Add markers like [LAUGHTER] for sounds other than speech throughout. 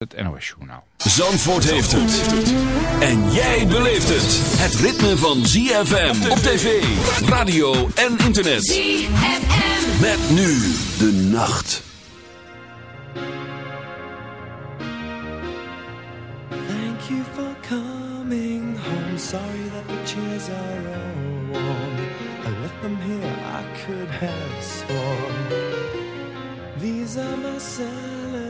Het NOS Journaal. Zandvoort heeft het. En jij beleeft het. Het ritme van ZFM op tv, radio en internet. ZFM. Met nu de nacht. Thank you for coming home. Sorry that the chairs are all warm. I left them here, I could have sworn. These are my salads.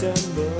September.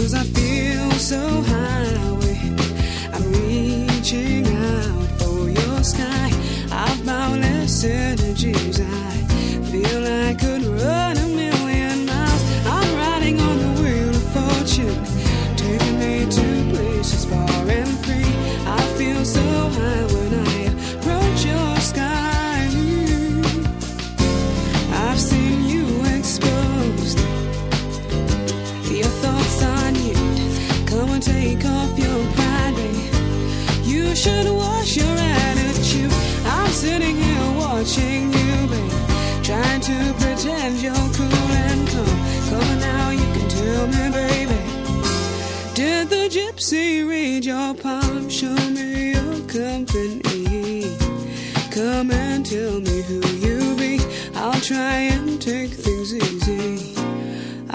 Cause I feel so high I'm reaching out for your sky. I've boundless energies. I feel I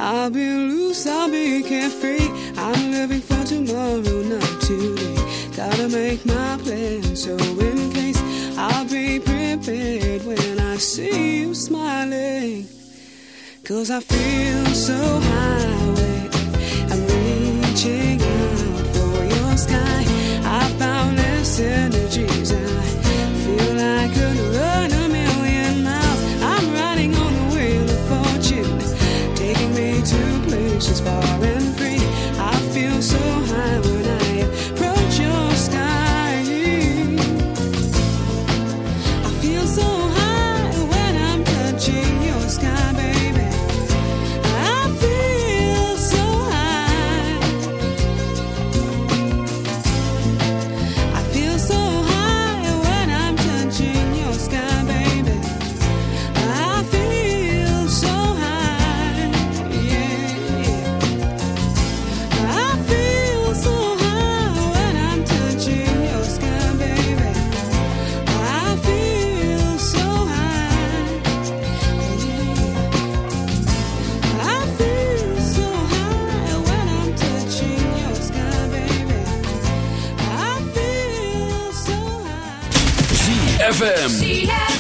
I'll be loose, I'll be carefree. I'm living for tomorrow, not today. Gotta make my plan, so in case I'll be prepared when I see you smiling. Cause I feel so high I'm reaching out for your sky. I found this energies. reaches far ZFM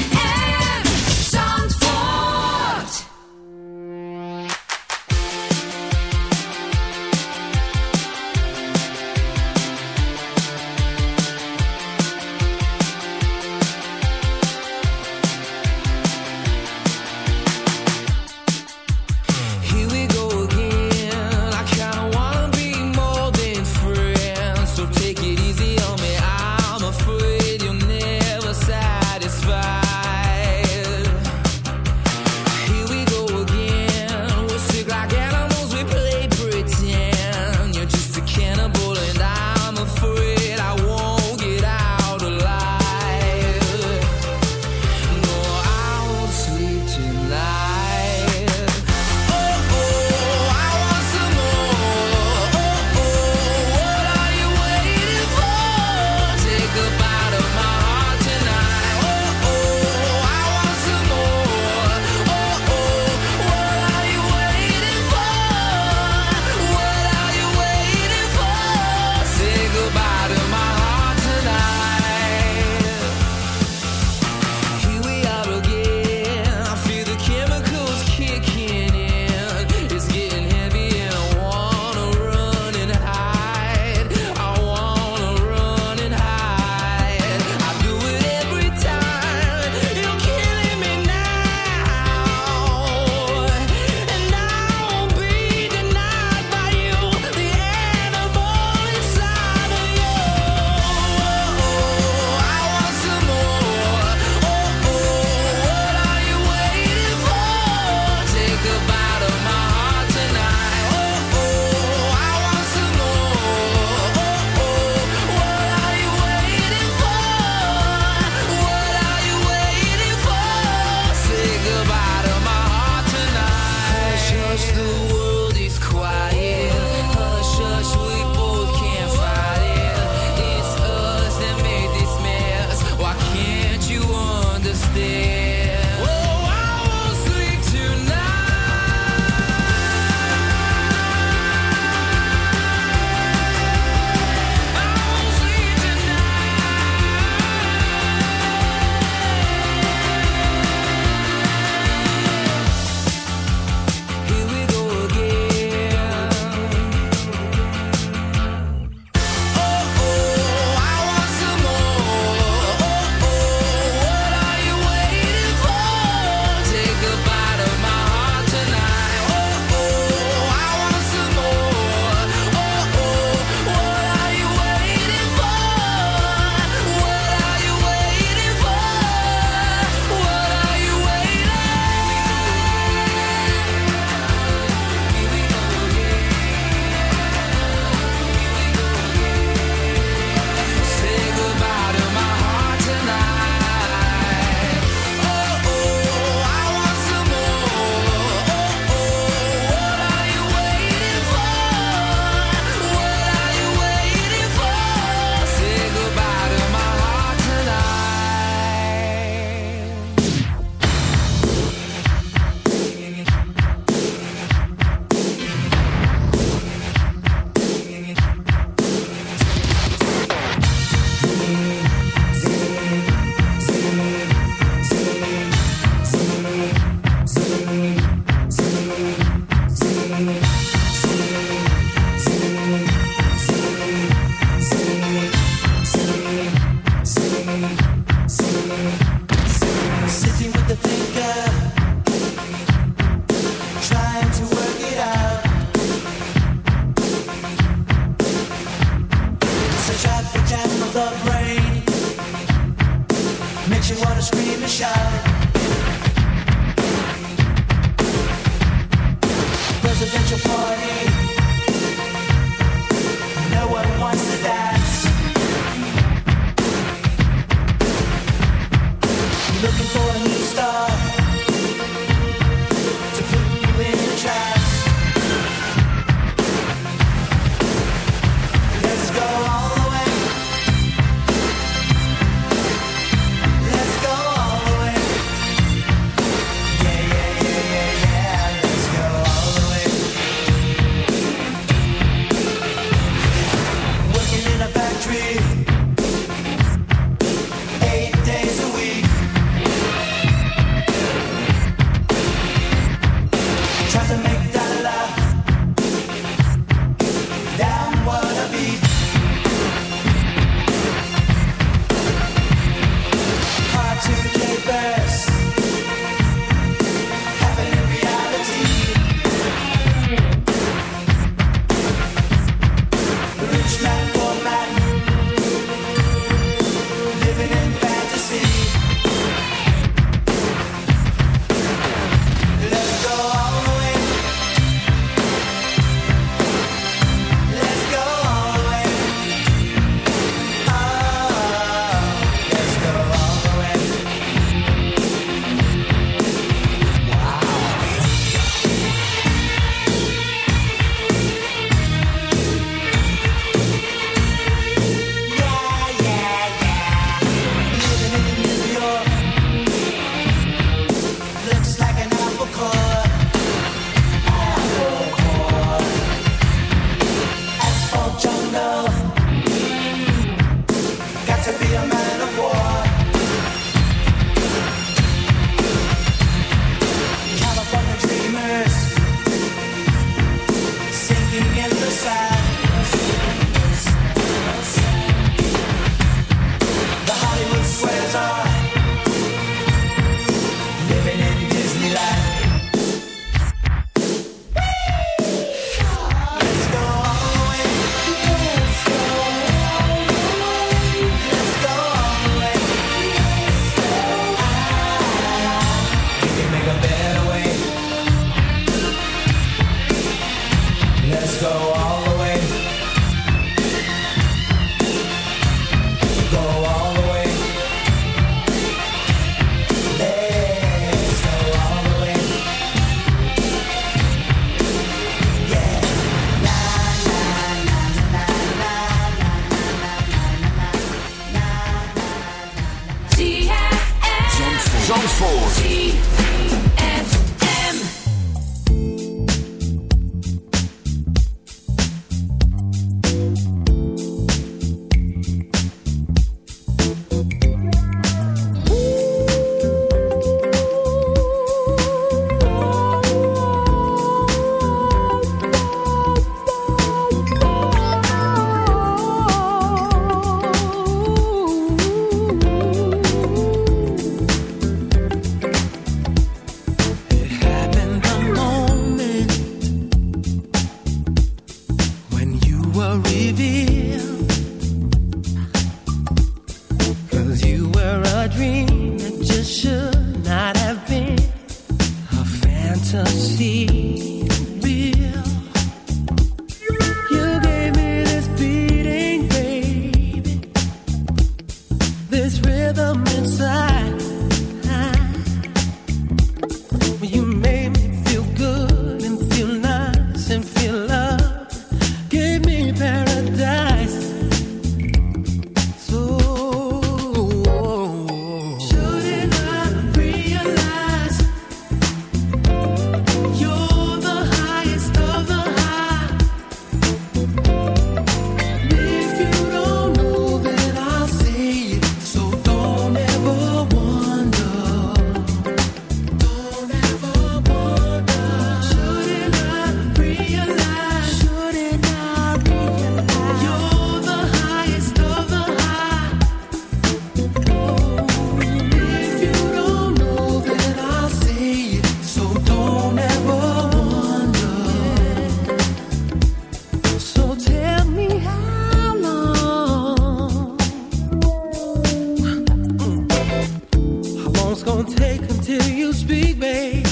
What's gonna take until you speak, babe?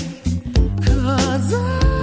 Cause I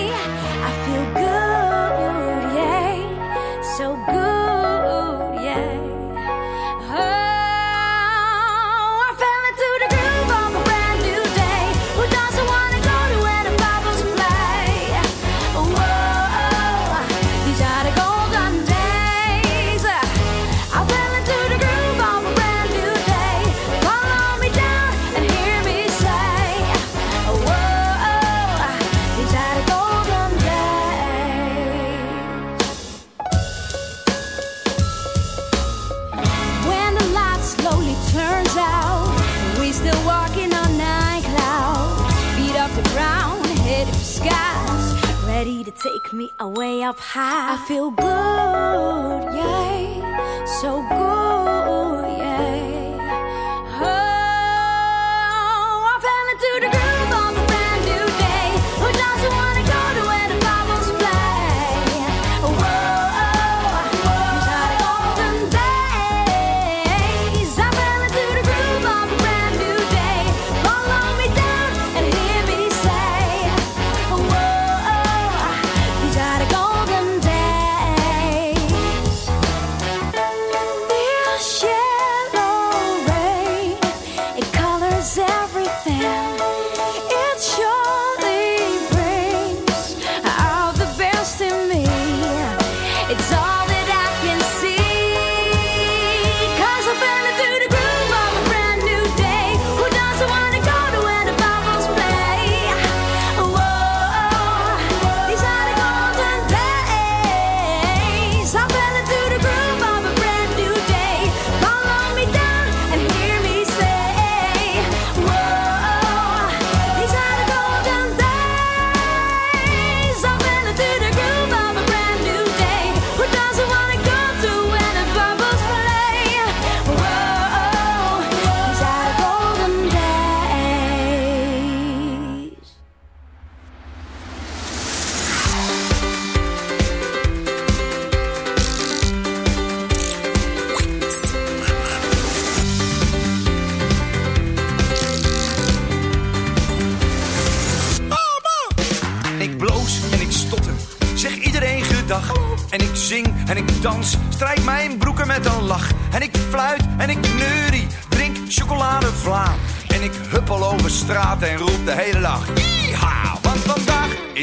Away up high. I feel good, yeah,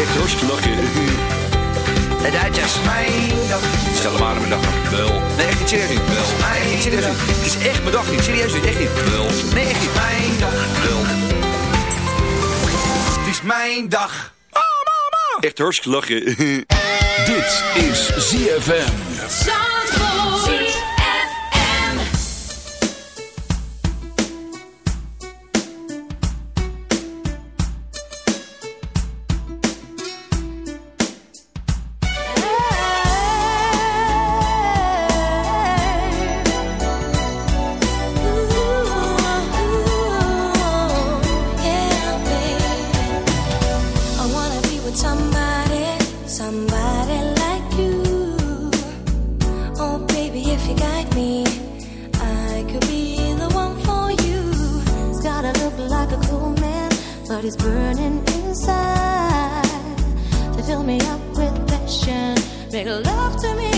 echt hartstikke lachen. En dat is mijn dag. Stel maar aan mijn dag. Wel. Nee, echt niet. Wel. Echt niet. Het is echt mijn dag niet. Serieus niet. Echt niet. Wel. Nee, echt niet. Mijn dag. Wel. Het is mijn dag. Oh, mama. Echt hartstikke lachen. [LAUGHS] Dit is ZFM. but it's burning inside. They fill me up with passion, make love to me.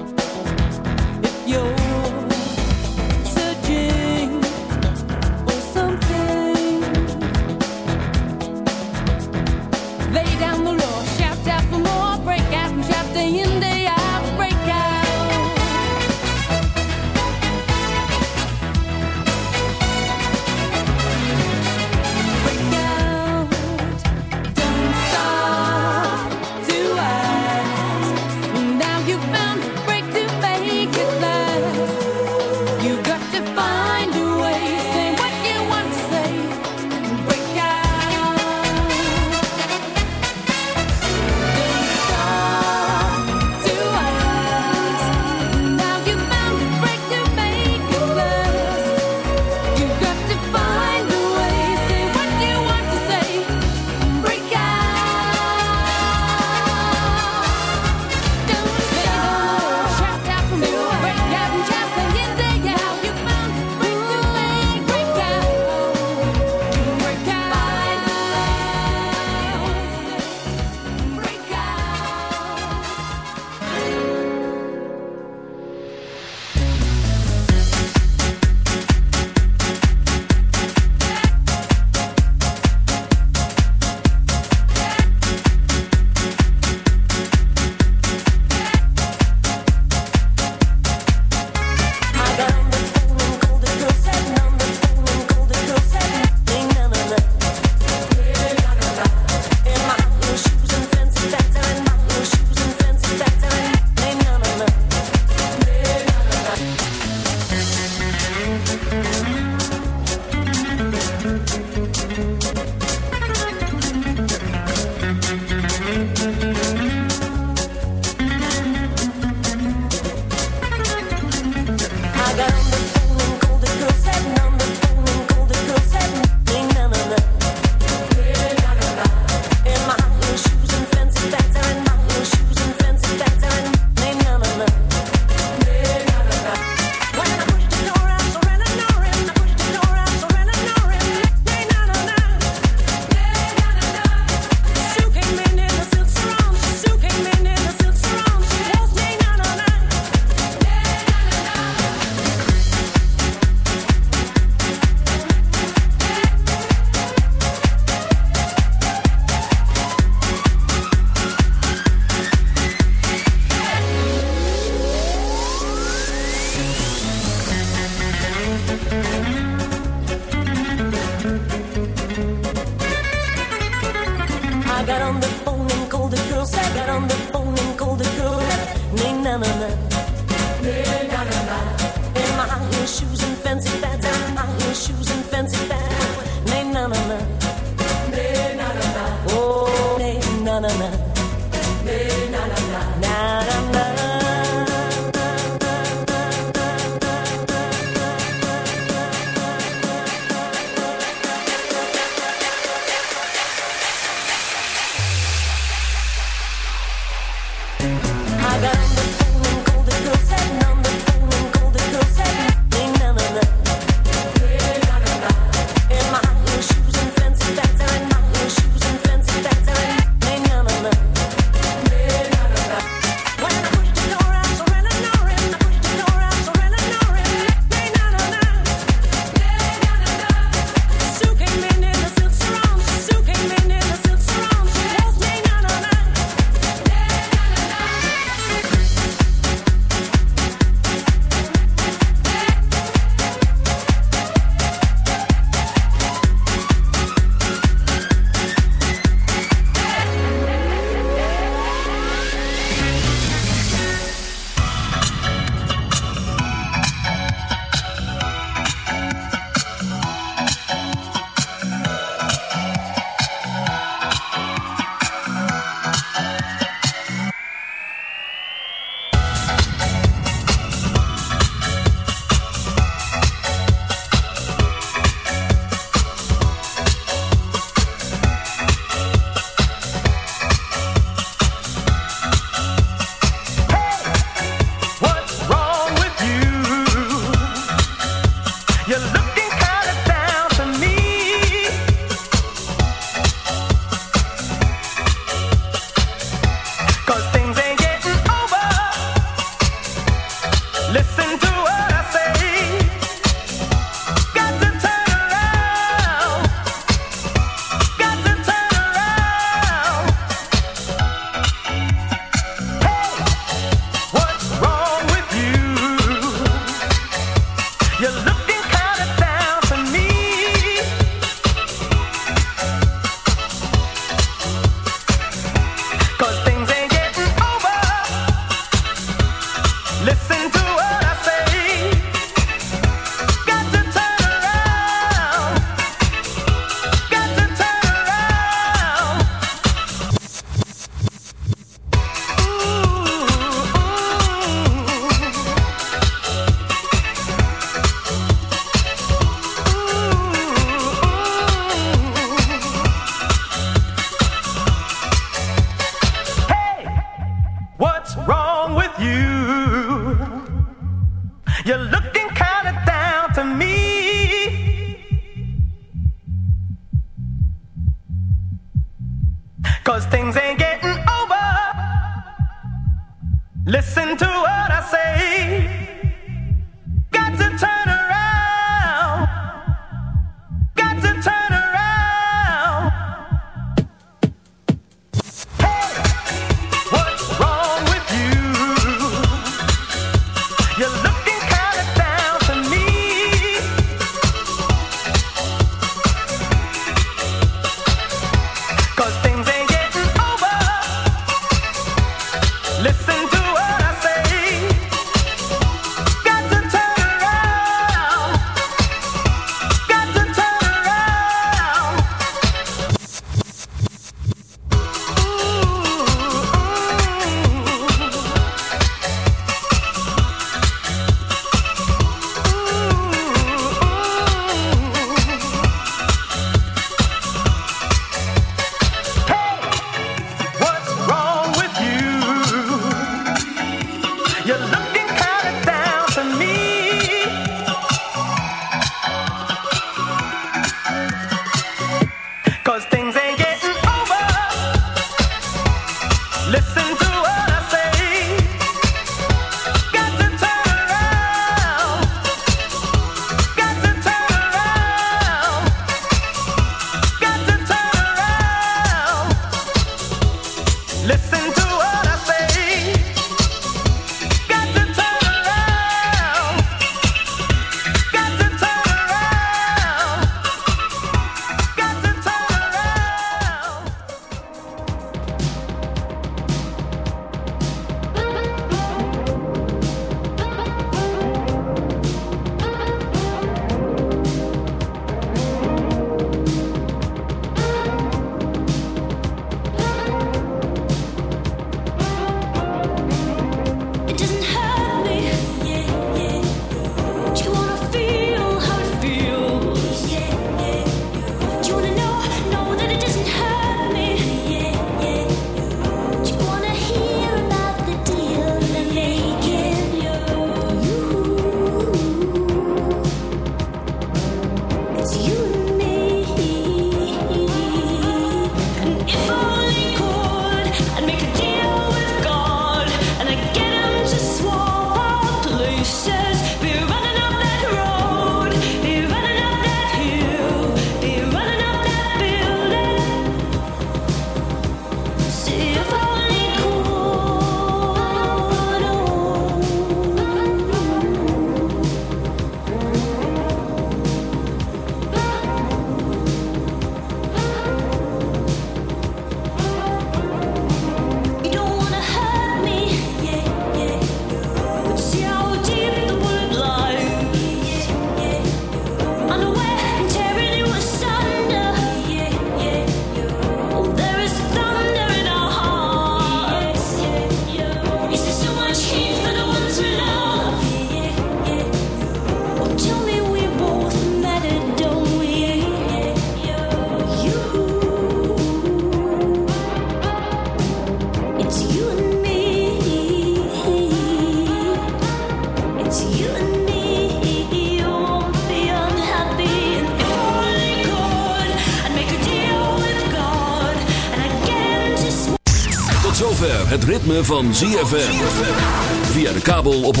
Ritme van ZFM. Via de kabel op 104.5.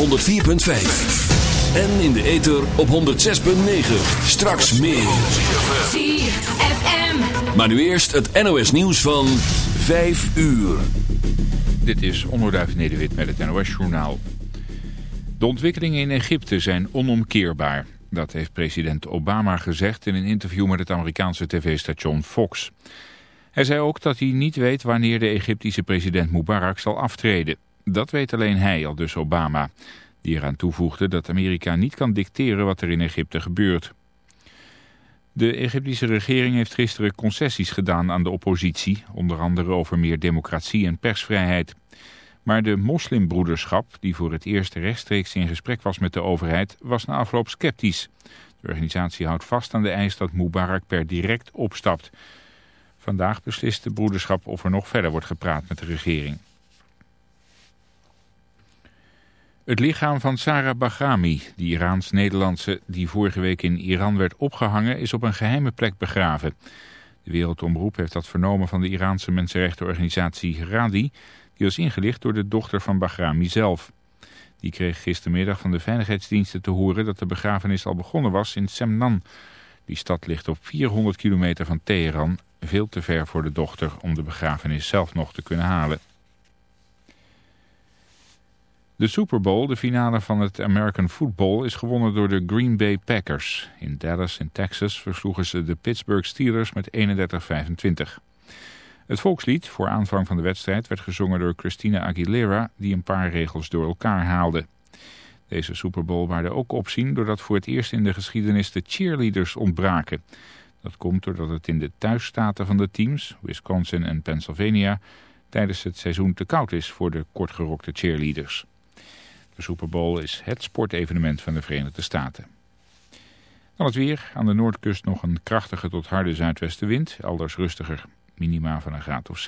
En in de ether op 106.9. Straks meer. ZFM. Maar nu eerst het NOS nieuws van 5 uur. Dit is Onderduif Nederwit met het NOS Journaal. De ontwikkelingen in Egypte zijn onomkeerbaar. Dat heeft president Obama gezegd in een interview met het Amerikaanse tv-station Fox. Hij zei ook dat hij niet weet wanneer de Egyptische president Mubarak zal aftreden. Dat weet alleen hij, al dus Obama. Die eraan toevoegde dat Amerika niet kan dicteren wat er in Egypte gebeurt. De Egyptische regering heeft gisteren concessies gedaan aan de oppositie, onder andere over meer democratie en persvrijheid. Maar de moslimbroederschap, die voor het eerst rechtstreeks in gesprek was met de overheid, was na afloop sceptisch. De organisatie houdt vast aan de eis dat Mubarak per direct opstapt. Vandaag beslist de broederschap of er nog verder wordt gepraat met de regering. Het lichaam van Sarah Bahrami, die Iraans-Nederlandse die vorige week in Iran werd opgehangen, is op een geheime plek begraven. De Wereldomroep heeft dat vernomen van de Iraanse mensenrechtenorganisatie Radi, die was ingelicht door de dochter van Bahrami zelf. Die kreeg gistermiddag van de veiligheidsdiensten te horen dat de begrafenis al begonnen was in Semnan. Die stad ligt op 400 kilometer van Teheran, veel te ver voor de dochter om de begrafenis zelf nog te kunnen halen. De Super Bowl, de finale van het American Football, is gewonnen door de Green Bay Packers. In Dallas in Texas versloegen ze de Pittsburgh Steelers met 31-25. Het volkslied voor aanvang van de wedstrijd werd gezongen door Christina Aguilera, die een paar regels door elkaar haalde. Deze Super Bowl waarde ook opzien doordat voor het eerst in de geschiedenis de cheerleaders ontbraken. Dat komt doordat het in de thuisstaten van de teams, Wisconsin en Pennsylvania, tijdens het seizoen te koud is voor de kortgerokte cheerleaders. De Super Bowl is het sportevenement van de Verenigde Staten. Dan het weer. Aan de noordkust nog een krachtige tot harde zuidwestenwind, elders rustiger. Minima van een graad of 6.